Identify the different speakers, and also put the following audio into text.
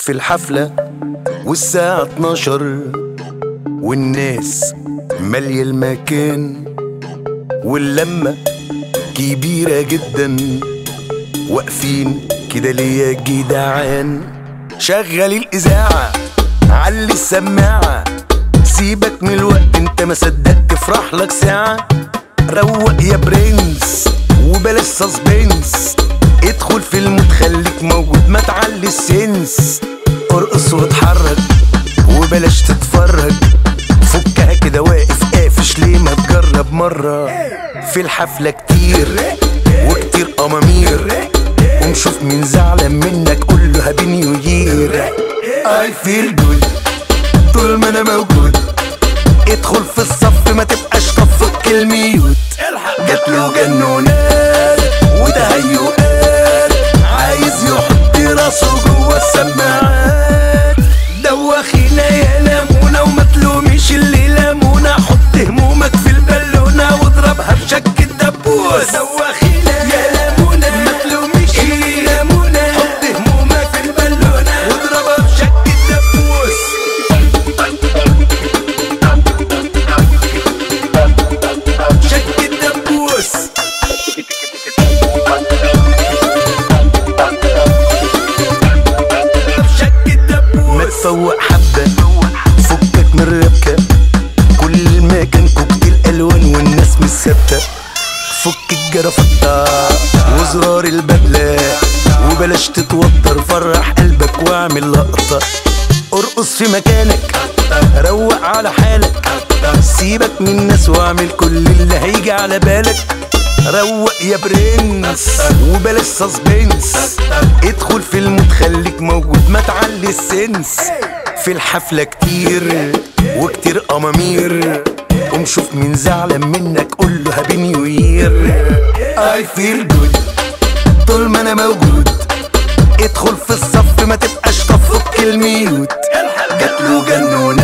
Speaker 1: في الحفلة والساعة 12 والناس مالية المكان واللمة كبيرة جدا. واقفين كده ليه يا جدعان؟ شغل الإذاعة علي السماعة. سيبك من الوقت انت ما صدقت تفرح لك ساعة. روق يا برنس وبلاش سسبنس ادخل في ال mood خليك موجود ما تعلي ال sense. ارقص واتحرك وبلاش تتفرج. فكها كده واقف قافش ليه ما تجرب مرة؟ في الحفلة كتير وكتير أمامير. ونشوف مين زعلان منك قول له Happy New Year I feel good طول ما أنا موجود. تفوق حبة فكك من الربكة. كل ما كان كوكتيل الألوان والناس مش ثابتة فك الجرافطة وزرار البدلة. وبلاش تتوتر فرح قلبك واعمل لقطة. ارقص في مكانك روق على حالك. سيبك من الناس واعمل كل اللي هيجي على بالك. روق يا برنس وبلاش suspense ادخل في المود خليك موجود ما تعلي السنس. في الحفلة كتير وكتير أمامير. قوم شوف مين زعلان منك قول له هابي نيو يير اي فيل جود طول ما أنا موجود. ادخل في الصف ما تبقاش طفك الميوت جات له جنون.